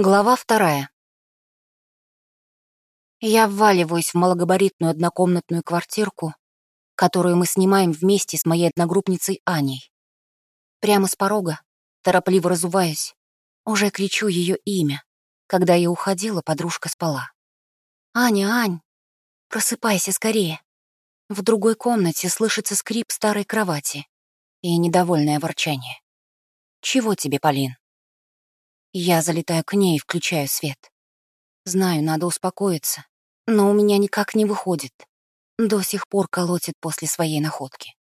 Глава вторая. Я вваливаюсь в малогабаритную однокомнатную квартирку, которую мы снимаем вместе с моей одногруппницей Аней. Прямо с порога, торопливо разуваясь, уже кричу ее имя. Когда я уходила, подружка спала. «Аня, Ань, просыпайся скорее». В другой комнате слышится скрип старой кровати и недовольное ворчание. «Чего тебе, Полин?» Я залетаю к ней и включаю свет. Знаю, надо успокоиться, но у меня никак не выходит. До сих пор колотит после своей находки.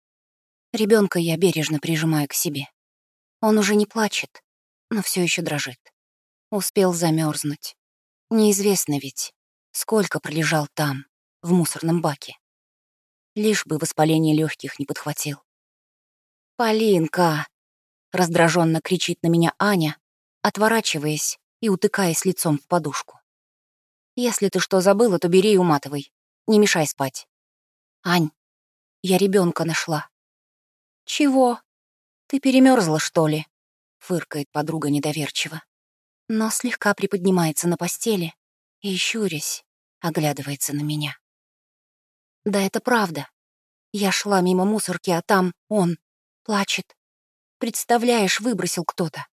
Ребенка я бережно прижимаю к себе. Он уже не плачет, но все еще дрожит. Успел замерзнуть. Неизвестно ведь, сколько пролежал там, в мусорном баке. Лишь бы воспаление легких не подхватил. «Полинка!» — раздраженно кричит на меня Аня, отворачиваясь и утыкаясь лицом в подушку. «Если ты что забыла, то бери и уматывай. Не мешай спать». «Ань, я ребенка нашла». «Чего? Ты перемерзла, что ли?» — фыркает подруга недоверчиво. Но слегка приподнимается на постели и, щурясь, оглядывается на меня. «Да это правда. Я шла мимо мусорки, а там он плачет. Представляешь, выбросил кто-то.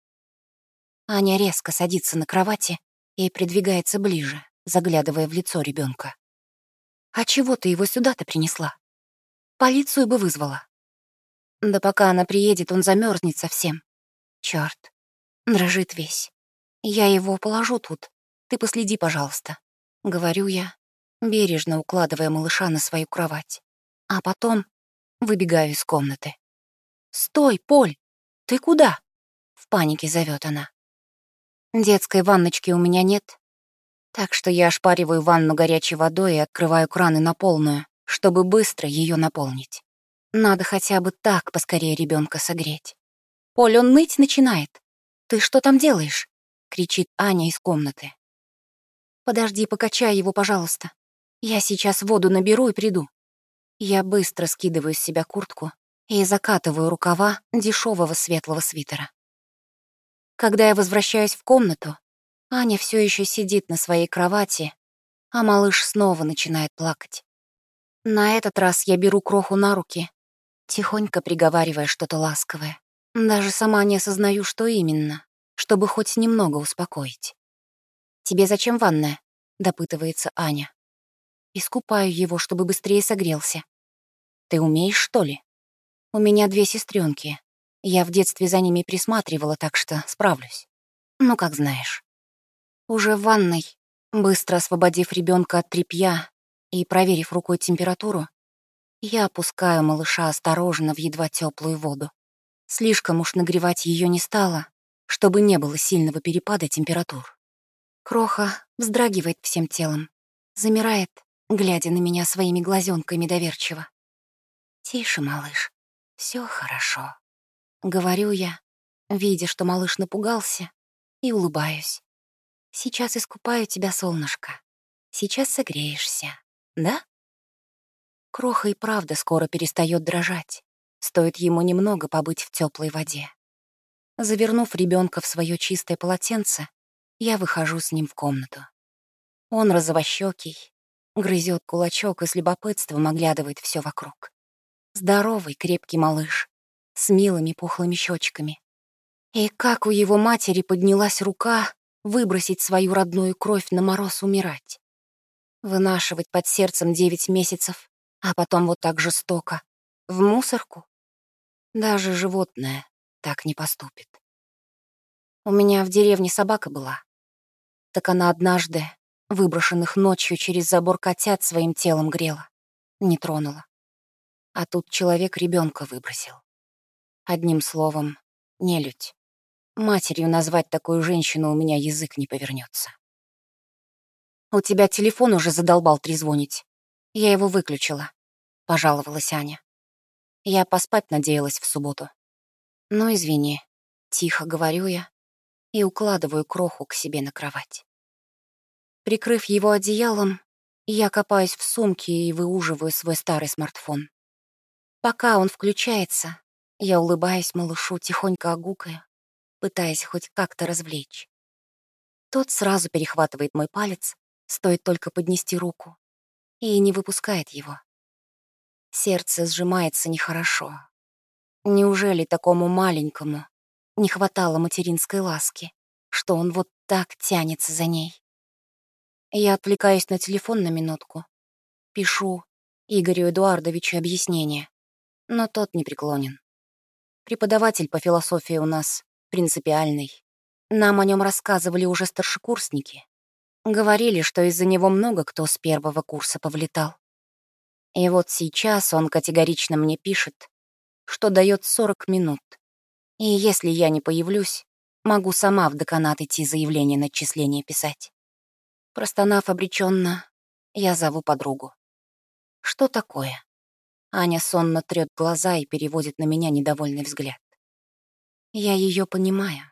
Аня резко садится на кровати и придвигается ближе, заглядывая в лицо ребенка. «А чего ты его сюда-то принесла? Полицию бы вызвала». Да пока она приедет, он замерзнет совсем. Черт, дрожит весь. Я его положу тут. Ты последи, пожалуйста. Говорю я, бережно укладывая малыша на свою кровать. А потом выбегаю из комнаты. «Стой, Поль! Ты куда?» В панике зовет она. Детской ванночки у меня нет, так что я ошпариваю ванну горячей водой и открываю краны на полную, чтобы быстро ее наполнить. Надо хотя бы так поскорее ребенка согреть. «Поль, он ныть начинает. Ты что там делаешь?» — кричит Аня из комнаты. «Подожди, покачай его, пожалуйста. Я сейчас воду наберу и приду». Я быстро скидываю с себя куртку и закатываю рукава дешевого светлого свитера. Когда я возвращаюсь в комнату, Аня все еще сидит на своей кровати, а малыш снова начинает плакать. На этот раз я беру кроху на руки, тихонько приговаривая что-то ласковое. Даже сама не осознаю, что именно, чтобы хоть немного успокоить. «Тебе зачем ванная?» — допытывается Аня. Искупаю его, чтобы быстрее согрелся. «Ты умеешь, что ли?» «У меня две сестренки, я в детстве за ними присматривала, так что справлюсь. Ну, как знаешь. Уже в ванной, быстро освободив ребенка от тряпья и проверив рукой температуру, я опускаю малыша осторожно в едва теплую воду. Слишком уж нагревать ее не стало, чтобы не было сильного перепада температур. Кроха вздрагивает всем телом, замирает, глядя на меня своими глазенками доверчиво. «Тише, малыш, все хорошо». Говорю я, видя, что малыш напугался, и улыбаюсь. Сейчас искупаю тебя, солнышко. Сейчас согреешься, да? Кроха и правда скоро перестает дрожать. Стоит ему немного побыть в теплой воде. Завернув ребенка в свое чистое полотенце, я выхожу с ним в комнату. Он розовощекий, грызет кулачок и с любопытством оглядывает все вокруг. Здоровый, крепкий малыш, с милыми пухлыми щечками. И как у его матери поднялась рука выбросить свою родную кровь на мороз умирать. Вынашивать под сердцем девять месяцев, а потом вот так жестоко. В мусорку? Даже животное так не поступит. У меня в деревне собака была. Так она однажды, выброшенных ночью через забор котят своим телом грела. Не тронула. А тут человек ребенка выбросил. Одним словом, нелюдь. Матерью назвать такую женщину у меня язык не повернется. «У тебя телефон уже задолбал трезвонить. Я его выключила», — пожаловалась Аня. Я поспать надеялась в субботу. «Ну, извини», — тихо говорю я и укладываю кроху к себе на кровать. Прикрыв его одеялом, я копаюсь в сумке и выуживаю свой старый смартфон. Пока он включается, я улыбаюсь малышу, тихонько огукая, пытаясь хоть как-то развлечь. Тот сразу перехватывает мой палец, стоит только поднести руку, и не выпускает его. Сердце сжимается нехорошо. Неужели такому маленькому не хватало материнской ласки, что он вот так тянется за ней? Я отвлекаюсь на телефон на минутку. Пишу Игорю Эдуардовичу объяснение, но тот не преклонен. Преподаватель по философии у нас принципиальный. Нам о нем рассказывали уже старшекурсники. Говорили, что из-за него много кто с первого курса повлетал. И вот сейчас он категорично мне пишет, что дает 40 минут. И если я не появлюсь, могу сама в деканат идти заявление на отчисление писать. Простонав обреченно, я зову подругу. Что такое? Аня сонно трёт глаза и переводит на меня недовольный взгляд. Я ее понимаю.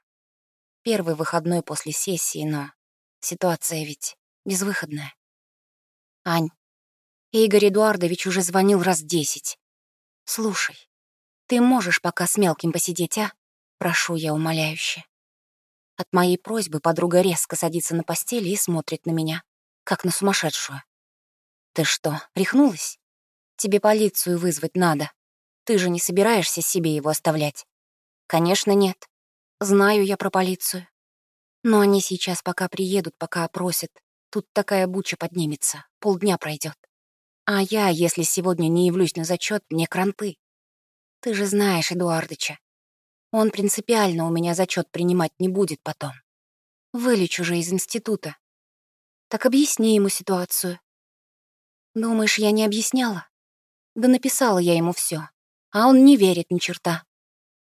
Первый выходной после сессии, но ситуация ведь безвыходная. Ань, Игорь Эдуардович уже звонил раз десять. Слушай, ты можешь пока с мелким посидеть, а? Прошу я умоляюще. От моей просьбы подруга резко садится на постели и смотрит на меня, как на сумасшедшую. Ты что, рехнулась? Тебе полицию вызвать надо. Ты же не собираешься себе его оставлять? Конечно, нет. Знаю я про полицию. Но они сейчас пока приедут, пока опросят. Тут такая буча поднимется, полдня пройдет. А я, если сегодня не явлюсь на зачет, мне кранты. Ты же знаешь Эдуардыча. Он принципиально у меня зачет принимать не будет потом. Вылечу же из института. Так объясни ему ситуацию. Думаешь, я не объясняла? Да написала я ему все, а он не верит ни черта.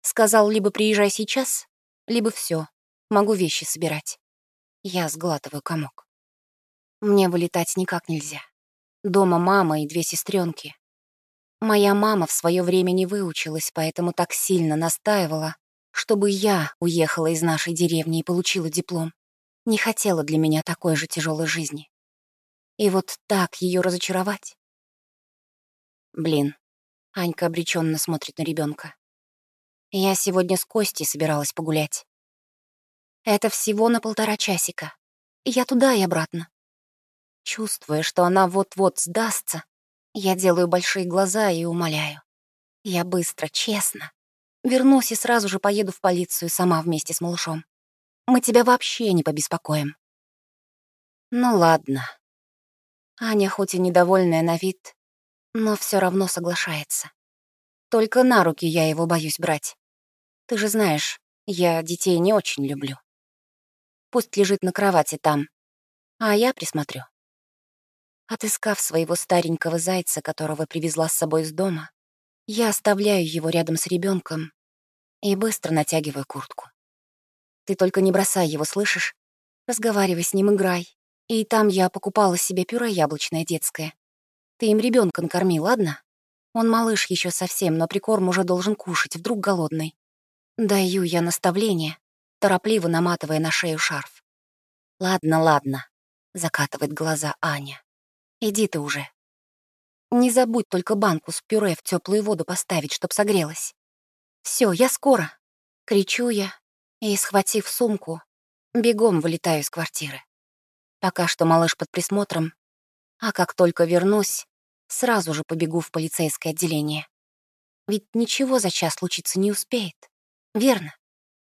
Сказал, либо приезжай сейчас, либо все, могу вещи собирать. Я сглатываю комок. Мне вылетать никак нельзя. Дома мама и две сестренки. Моя мама в свое время не выучилась, поэтому так сильно настаивала, чтобы я уехала из нашей деревни и получила диплом. Не хотела для меня такой же тяжелой жизни. И вот так ее разочаровать? Блин, Анька обреченно смотрит на ребенка. Я сегодня с Костей собиралась погулять. Это всего на полтора часика. Я туда и обратно. Чувствуя, что она вот-вот сдастся, я делаю большие глаза и умоляю. Я быстро, честно. Вернусь и сразу же поеду в полицию сама вместе с малышом. Мы тебя вообще не побеспокоим. Ну ладно. Аня хоть и недовольная на вид, но все равно соглашается. Только на руки я его боюсь брать. Ты же знаешь, я детей не очень люблю. Пусть лежит на кровати там, а я присмотрю. Отыскав своего старенького зайца, которого привезла с собой из дома, я оставляю его рядом с ребенком и быстро натягиваю куртку. Ты только не бросай его, слышишь? Разговаривай с ним, играй. И там я покупала себе пюре яблочное детское. Ты им ребенка накорми, ладно? Он малыш еще совсем, но прикорм уже должен кушать, вдруг голодный. Даю я наставление, торопливо наматывая на шею шарф. «Ладно, ладно», — закатывает глаза Аня. «Иди ты уже. Не забудь только банку с пюре в теплую воду поставить, чтоб согрелась. Все, я скоро!» — кричу я и, схватив сумку, бегом вылетаю из квартиры. Пока что малыш под присмотром, а как только вернусь, сразу же побегу в полицейское отделение. Ведь ничего за час случиться не успеет. Верно.